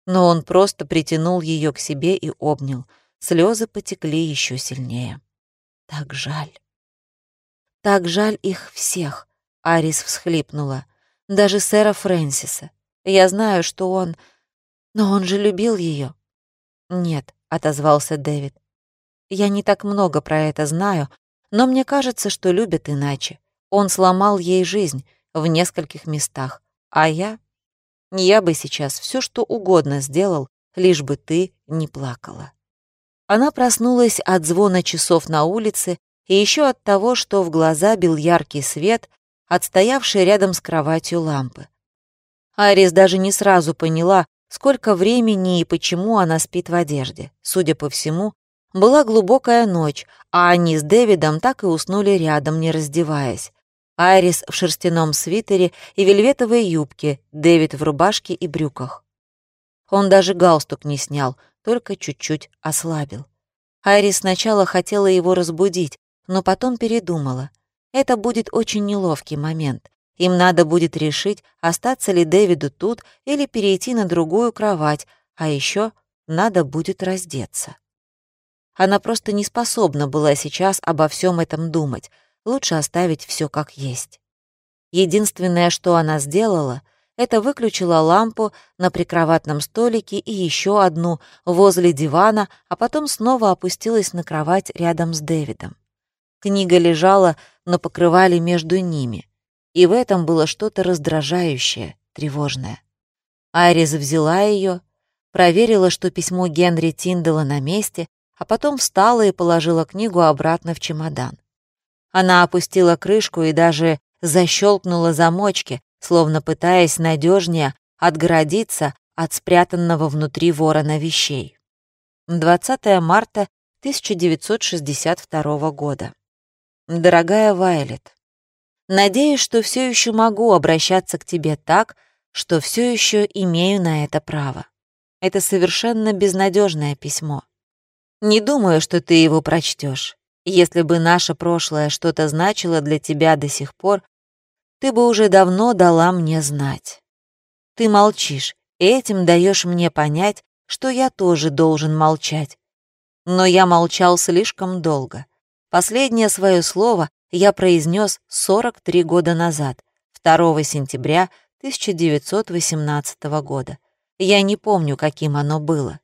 Но он просто притянул ее к себе и обнял — Слезы потекли еще сильнее. Так жаль. Так жаль их всех, Арис всхлипнула. Даже сэра Фрэнсиса. Я знаю, что он... Но он же любил ее. Нет, отозвался Дэвид. Я не так много про это знаю, но мне кажется, что любят иначе. Он сломал ей жизнь в нескольких местах, а я... Я бы сейчас все что угодно сделал, лишь бы ты не плакала. Она проснулась от звона часов на улице и еще от того, что в глаза бил яркий свет, отстоявший рядом с кроватью лампы. Арис даже не сразу поняла, сколько времени и почему она спит в одежде. Судя по всему, была глубокая ночь, а они с Дэвидом так и уснули рядом, не раздеваясь. Айрис в шерстяном свитере и вельветовой юбке, Дэвид в рубашке и брюках. Он даже галстук не снял, только чуть-чуть ослабил. Айрис сначала хотела его разбудить, но потом передумала. Это будет очень неловкий момент. Им надо будет решить, остаться ли Дэвиду тут или перейти на другую кровать, а еще надо будет раздеться. Она просто не способна была сейчас обо всем этом думать. Лучше оставить все как есть. Единственное, что она сделала — это выключила лампу на прикроватном столике и еще одну возле дивана, а потом снова опустилась на кровать рядом с Дэвидом. Книга лежала на покрывале между ними, и в этом было что-то раздражающее, тревожное. Айрис взяла ее, проверила, что письмо Генри Тиндала на месте, а потом встала и положила книгу обратно в чемодан. Она опустила крышку и даже защелкнула замочки, словно пытаясь надежнее отгородиться от спрятанного внутри ворона вещей. 20 марта 1962 года. Дорогая Вайлет, надеюсь, что все еще могу обращаться к тебе так, что все еще имею на это право. Это совершенно безнадежное письмо. Не думаю, что ты его прочтешь. Если бы наше прошлое что-то значило для тебя до сих пор, ты бы уже давно дала мне знать. Ты молчишь, этим даешь мне понять, что я тоже должен молчать. Но я молчал слишком долго. Последнее свое слово я произнес 43 года назад, 2 сентября 1918 года. Я не помню, каким оно было.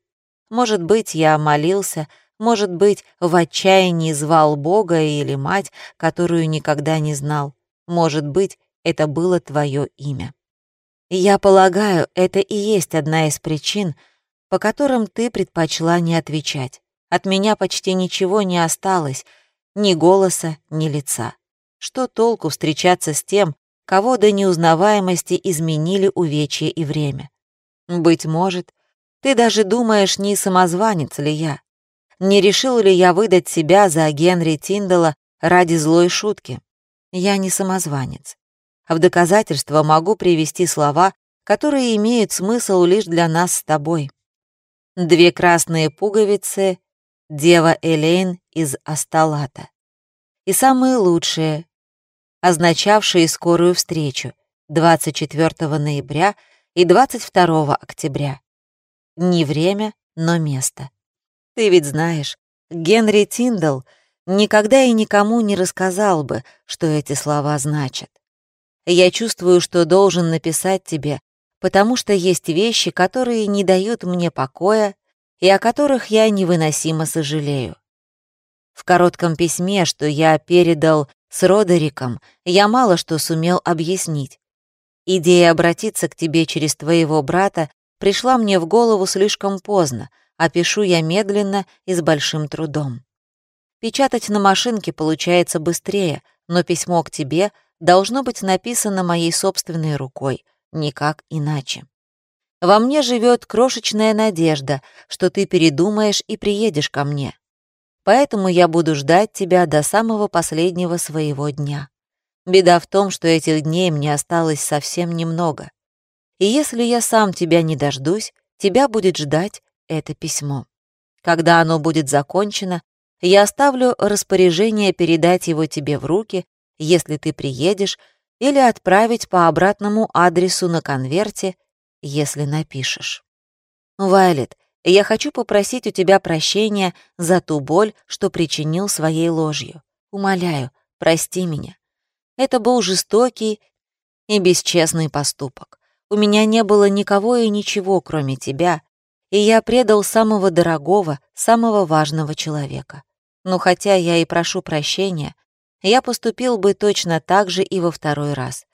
Может быть, я молился, может быть, в отчаянии звал Бога или мать, которую никогда не знал. Может быть, это было твое имя. Я полагаю, это и есть одна из причин, по которым ты предпочла не отвечать. От меня почти ничего не осталось, ни голоса, ни лица. Что толку встречаться с тем, кого до неузнаваемости изменили увечье и время? Быть может, ты даже думаешь, не самозванец ли я? Не решил ли я выдать себя за Генри Тиндала ради злой шутки? Я не самозванец. В доказательство могу привести слова, которые имеют смысл лишь для нас с тобой. Две красные пуговицы, дева Элейн из Асталата. И самые лучшие, означавшие скорую встречу 24 ноября и 22 октября. Не время, но место. Ты ведь знаешь, Генри Тиндал никогда и никому не рассказал бы, что эти слова значат. Я чувствую, что должен написать тебе, потому что есть вещи, которые не дают мне покоя и о которых я невыносимо сожалею. В коротком письме, что я передал с Родериком, я мало что сумел объяснить. Идея обратиться к тебе через твоего брата пришла мне в голову слишком поздно, а пишу я медленно и с большим трудом. Печатать на машинке получается быстрее, но письмо к тебе должно быть написано моей собственной рукой, никак иначе. Во мне живет крошечная надежда, что ты передумаешь и приедешь ко мне. Поэтому я буду ждать тебя до самого последнего своего дня. Беда в том, что этих дней мне осталось совсем немного. И если я сам тебя не дождусь, тебя будет ждать это письмо. Когда оно будет закончено, я оставлю распоряжение передать его тебе в руки, если ты приедешь, или отправить по обратному адресу на конверте, если напишешь. Вайлет, я хочу попросить у тебя прощения за ту боль, что причинил своей ложью. Умоляю, прости меня. Это был жестокий и бесчестный поступок. У меня не было никого и ничего, кроме тебя, и я предал самого дорогого, самого важного человека. Но хотя я и прошу прощения, я поступил бы точно так же и во второй раз.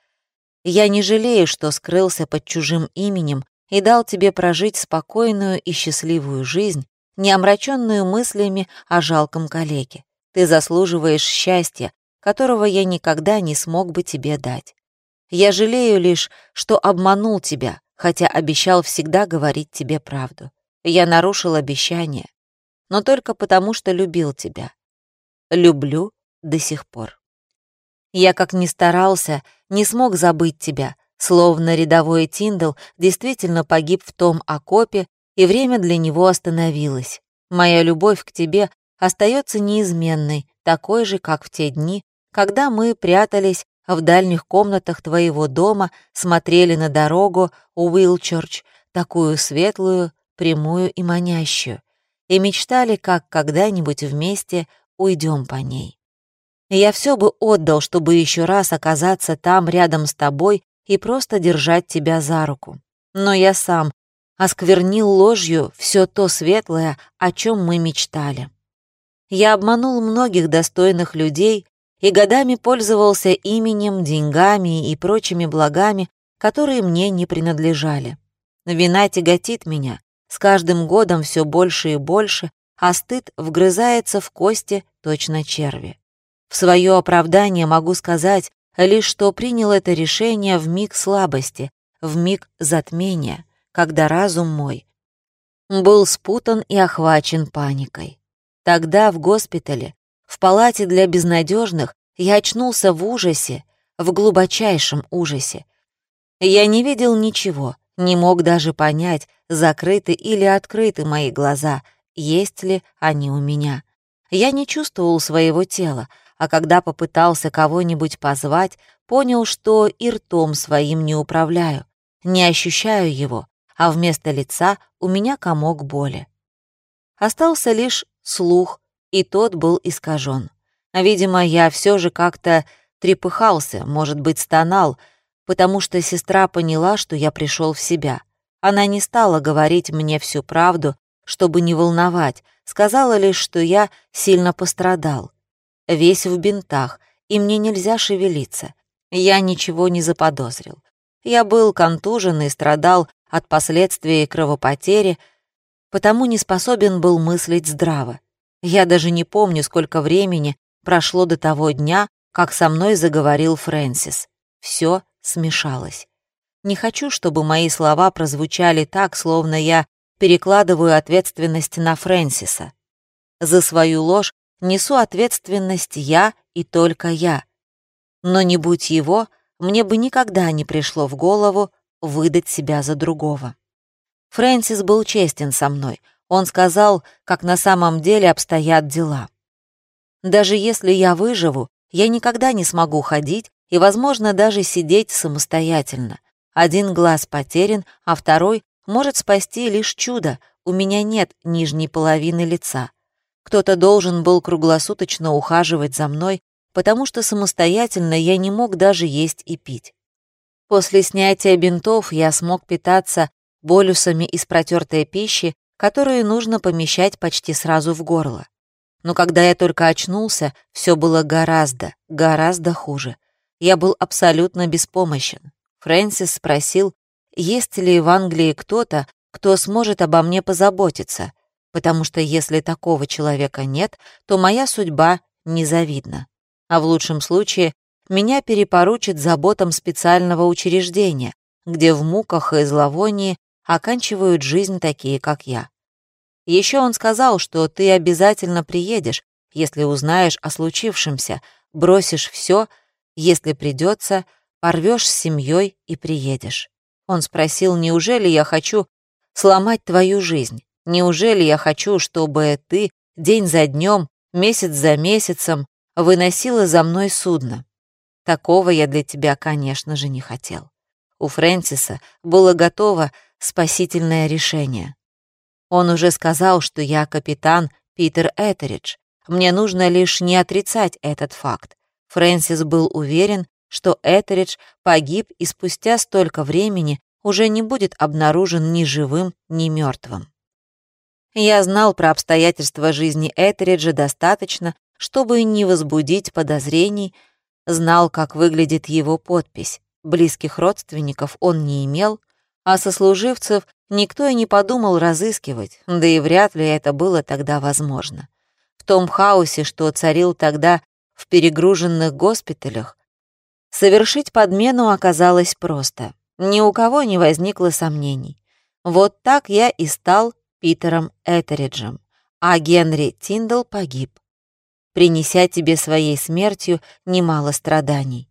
Я не жалею, что скрылся под чужим именем и дал тебе прожить спокойную и счастливую жизнь, не омраченную мыслями о жалком калеке. Ты заслуживаешь счастья, которого я никогда не смог бы тебе дать. Я жалею лишь, что обманул тебя, хотя обещал всегда говорить тебе правду. Я нарушил обещание, но только потому, что любил тебя. Люблю до сих пор. Я как ни старался, не смог забыть тебя, словно рядовой Тиндл действительно погиб в том окопе, и время для него остановилось. Моя любовь к тебе остается неизменной, такой же, как в те дни, когда мы прятались в дальних комнатах твоего дома, смотрели на дорогу Уилчерч, такую светлую, прямую и манящую, и мечтали, как когда-нибудь вместе уйдем по ней. Я все бы отдал, чтобы еще раз оказаться там рядом с тобой и просто держать тебя за руку. Но я сам осквернил ложью все то светлое, о чем мы мечтали. Я обманул многих достойных людей и годами пользовался именем, деньгами и прочими благами, которые мне не принадлежали. Вина тяготит меня, с каждым годом все больше и больше, а стыд вгрызается в кости точно черви. В свое оправдание могу сказать лишь, что принял это решение в миг слабости, в миг затмения, когда разум мой был спутан и охвачен паникой. Тогда в госпитале, в палате для безнадежных, я очнулся в ужасе, в глубочайшем ужасе. Я не видел ничего, не мог даже понять, закрыты или открыты мои глаза, есть ли они у меня. Я не чувствовал своего тела, а когда попытался кого-нибудь позвать, понял, что и ртом своим не управляю, не ощущаю его, а вместо лица у меня комок боли. Остался лишь слух, и тот был искажен. Видимо, я все же как-то трепыхался, может быть, стонал, потому что сестра поняла, что я пришел в себя. Она не стала говорить мне всю правду, чтобы не волновать, сказала лишь, что я сильно пострадал. Весь в бинтах, и мне нельзя шевелиться. Я ничего не заподозрил. Я был контужен и страдал от последствий кровопотери, потому не способен был мыслить здраво. Я даже не помню, сколько времени прошло до того дня, как со мной заговорил Фрэнсис. Все смешалось. Не хочу, чтобы мои слова прозвучали так, словно я перекладываю ответственность на Фрэнсиса. За свою ложь несу ответственность я и только я. Но не будь его, мне бы никогда не пришло в голову выдать себя за другого. Фрэнсис был честен со мной. Он сказал, как на самом деле обстоят дела. Даже если я выживу, я никогда не смогу ходить и, возможно, даже сидеть самостоятельно. Один глаз потерян, а второй может спасти лишь чудо. У меня нет нижней половины лица. Кто-то должен был круглосуточно ухаживать за мной, потому что самостоятельно я не мог даже есть и пить. После снятия бинтов я смог питаться болюсами из протертой пищи, которую нужно помещать почти сразу в горло. Но когда я только очнулся, все было гораздо, гораздо хуже. Я был абсолютно беспомощен. Фрэнсис спросил, есть ли в Англии кто-то, кто сможет обо мне позаботиться, потому что если такого человека нет, то моя судьба незавидна. А в лучшем случае меня перепоручат заботам специального учреждения, где в муках и зловонии оканчивают жизнь такие, как я. Еще он сказал, что ты обязательно приедешь, если узнаешь о случившемся, бросишь все, если придется, порвешь с семьей и приедешь. Он спросил, неужели я хочу сломать твою жизнь? Неужели я хочу, чтобы ты день за днем, месяц за месяцем выносила за мной судно? Такого я для тебя, конечно же, не хотел. У Фрэнсиса было готово спасительное решение. Он уже сказал, что я капитан Питер Этеридж. Мне нужно лишь не отрицать этот факт. Фрэнсис был уверен, что Этеридж погиб и спустя столько времени уже не будет обнаружен ни живым, ни мертвым. Я знал про обстоятельства жизни Этериджа достаточно, чтобы не возбудить подозрений, знал, как выглядит его подпись. Близких родственников он не имел, а сослуживцев никто и не подумал разыскивать, да и вряд ли это было тогда возможно. В том хаосе, что царил тогда в перегруженных госпиталях, совершить подмену оказалось просто. Ни у кого не возникло сомнений. Вот так я и стал Питером Этериджем, а Генри Тиндл погиб, принеся тебе своей смертью немало страданий.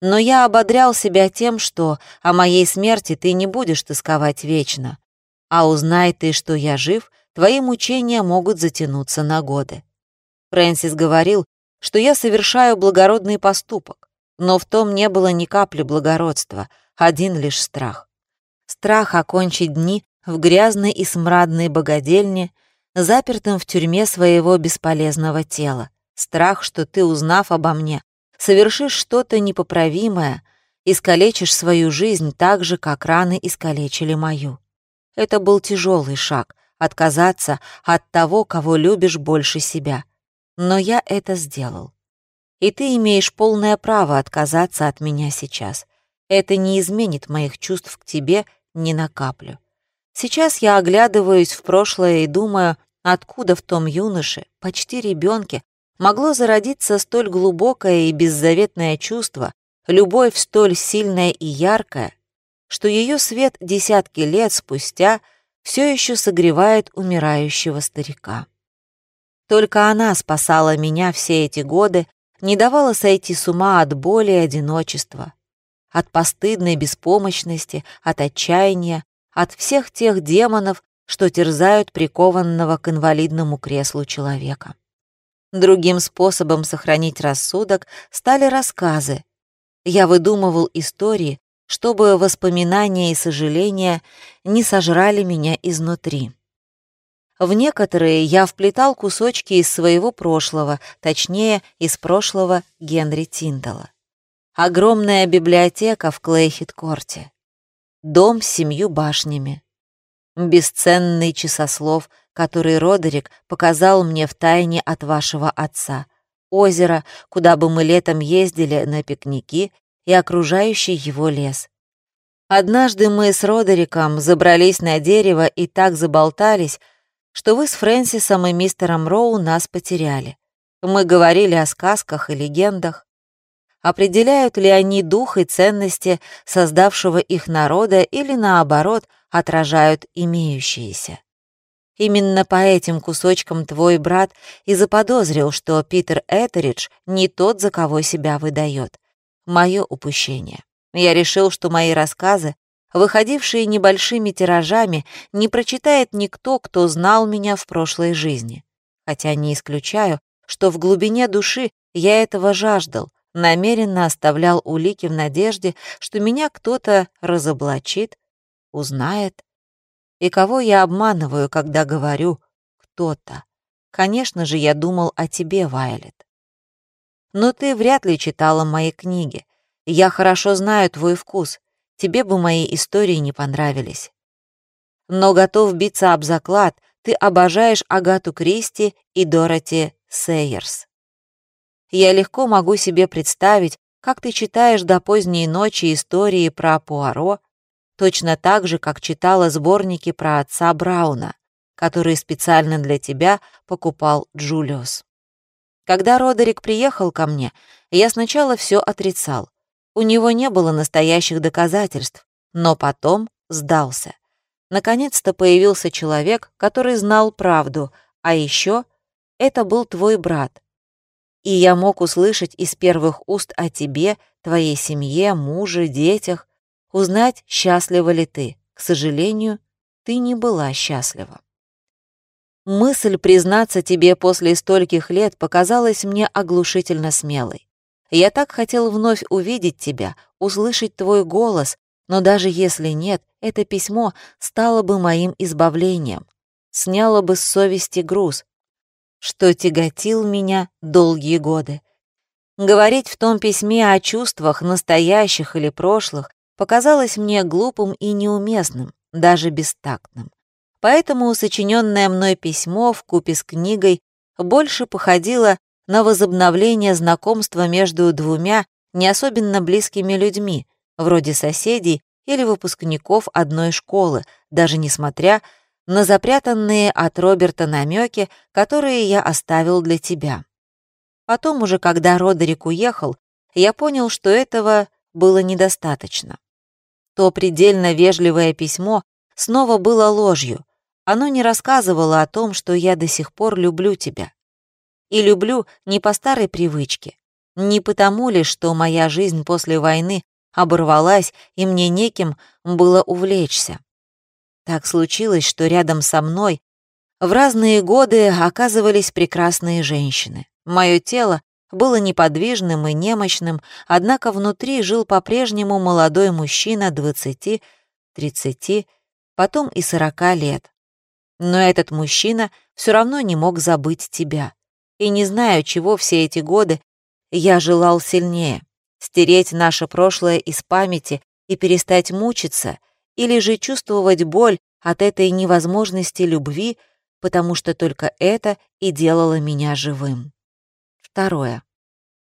Но я ободрял себя тем, что о моей смерти ты не будешь тосковать вечно, а узнай ты, что я жив, твои мучения могут затянуться на годы. Фрэнсис говорил, что я совершаю благородный поступок, но в том не было ни капли благородства, один лишь страх. Страх окончить дни в грязной и смрадной богадельне, запертым в тюрьме своего бесполезного тела. Страх, что ты, узнав обо мне, совершишь что-то непоправимое, искалечишь свою жизнь так же, как раны искалечили мою. Это был тяжелый шаг — отказаться от того, кого любишь больше себя. Но я это сделал. И ты имеешь полное право отказаться от меня сейчас. Это не изменит моих чувств к тебе ни на каплю. Сейчас я оглядываюсь в прошлое и думаю, откуда в том юноше, почти ребенке, могло зародиться столь глубокое и беззаветное чувство, любовь столь сильная и яркая, что ее свет десятки лет спустя все еще согревает умирающего старика. Только она спасала меня все эти годы, не давала сойти с ума от боли и одиночества, от постыдной беспомощности, от отчаяния, от всех тех демонов, что терзают прикованного к инвалидному креслу человека. Другим способом сохранить рассудок стали рассказы. Я выдумывал истории, чтобы воспоминания и сожаления не сожрали меня изнутри. В некоторые я вплетал кусочки из своего прошлого, точнее, из прошлого Генри Тиндала. Огромная библиотека в Клейхит-корте. Дом с семью башнями. Бесценный часослов, который Родерик показал мне в тайне от вашего отца. Озеро, куда бы мы летом ездили на пикники, и окружающий его лес. Однажды мы с Родериком забрались на дерево и так заболтались, что вы с Фрэнсисом и мистером Роу нас потеряли. Мы говорили о сказках и легендах. Определяют ли они дух и ценности создавшего их народа или, наоборот, отражают имеющиеся? Именно по этим кусочкам твой брат и заподозрил, что Питер Этеридж не тот, за кого себя выдает. Мое упущение. Я решил, что мои рассказы выходившие небольшими тиражами, не прочитает никто, кто знал меня в прошлой жизни. Хотя не исключаю, что в глубине души я этого жаждал, намеренно оставлял улики в надежде, что меня кто-то разоблачит, узнает. И кого я обманываю, когда говорю «кто-то»? Конечно же, я думал о тебе, Вайлет. Но ты вряд ли читала мои книги. Я хорошо знаю твой вкус тебе бы мои истории не понравились. Но готов биться об заклад, ты обожаешь Агату Кристи и Дороти Сейерс. Я легко могу себе представить, как ты читаешь до поздней ночи истории про Пуаро, точно так же, как читала сборники про отца Брауна, которые специально для тебя покупал Джулиус. Когда Родерик приехал ко мне, я сначала все отрицал. У него не было настоящих доказательств, но потом сдался. Наконец-то появился человек, который знал правду, а еще это был твой брат. И я мог услышать из первых уст о тебе, твоей семье, муже, детях, узнать, счастлива ли ты. К сожалению, ты не была счастлива. Мысль признаться тебе после стольких лет показалась мне оглушительно смелой. Я так хотел вновь увидеть тебя, услышать твой голос, но даже если нет, это письмо стало бы моим избавлением, сняло бы с совести груз, что тяготил меня долгие годы. Говорить в том письме о чувствах, настоящих или прошлых, показалось мне глупым и неуместным, даже бестактным. Поэтому сочиненное мной письмо в купе с книгой больше походило на возобновление знакомства между двумя не особенно близкими людьми, вроде соседей или выпускников одной школы, даже несмотря на запрятанные от Роберта намеки, которые я оставил для тебя. Потом уже, когда Родерик уехал, я понял, что этого было недостаточно. То предельно вежливое письмо снова было ложью. Оно не рассказывало о том, что я до сих пор люблю тебя. И люблю не по старой привычке. Не потому ли, что моя жизнь после войны оборвалась, и мне неким было увлечься. Так случилось, что рядом со мной в разные годы оказывались прекрасные женщины. Мое тело было неподвижным и немощным, однако внутри жил по-прежнему молодой мужчина 20, 30, потом и 40 лет. Но этот мужчина все равно не мог забыть тебя. И не знаю, чего все эти годы я желал сильнее — стереть наше прошлое из памяти и перестать мучиться, или же чувствовать боль от этой невозможности любви, потому что только это и делало меня живым. Второе.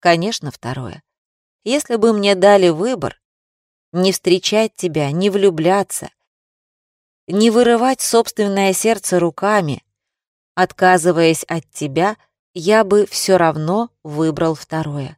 Конечно, второе. Если бы мне дали выбор, не встречать тебя, не влюбляться, не вырывать собственное сердце руками, отказываясь от тебя — я бы все равно выбрал второе.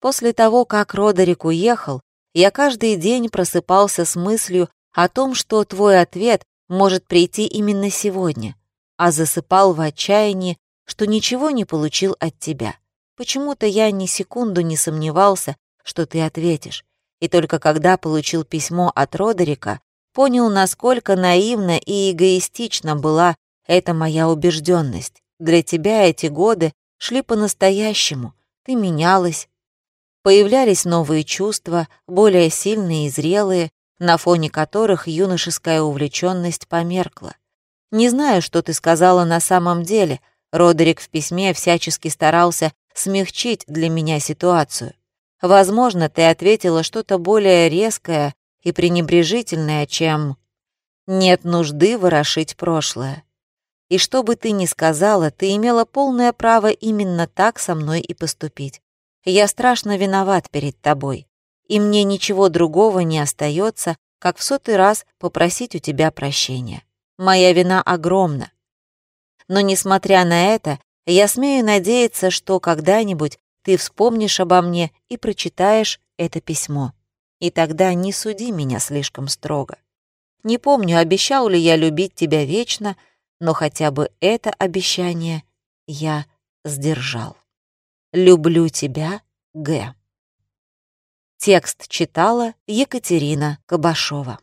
После того, как Родерик уехал, я каждый день просыпался с мыслью о том, что твой ответ может прийти именно сегодня, а засыпал в отчаянии, что ничего не получил от тебя. Почему-то я ни секунду не сомневался, что ты ответишь. И только когда получил письмо от Родерика, понял, насколько наивна и эгоистична была эта моя убежденность. Для тебя эти годы шли по-настоящему. Ты менялась. Появлялись новые чувства, более сильные и зрелые, на фоне которых юношеская увлеченность померкла. Не знаю, что ты сказала на самом деле. Родерик в письме всячески старался смягчить для меня ситуацию. Возможно, ты ответила что-то более резкое и пренебрежительное, чем «нет нужды ворошить прошлое». И что бы ты ни сказала, ты имела полное право именно так со мной и поступить. Я страшно виноват перед тобой, и мне ничего другого не остается, как в сотый раз попросить у тебя прощения. Моя вина огромна. Но, несмотря на это, я смею надеяться, что когда-нибудь ты вспомнишь обо мне и прочитаешь это письмо. И тогда не суди меня слишком строго. Не помню, обещал ли я любить тебя вечно, но хотя бы это обещание я сдержал. Люблю тебя, Г. Текст читала Екатерина Кабашова.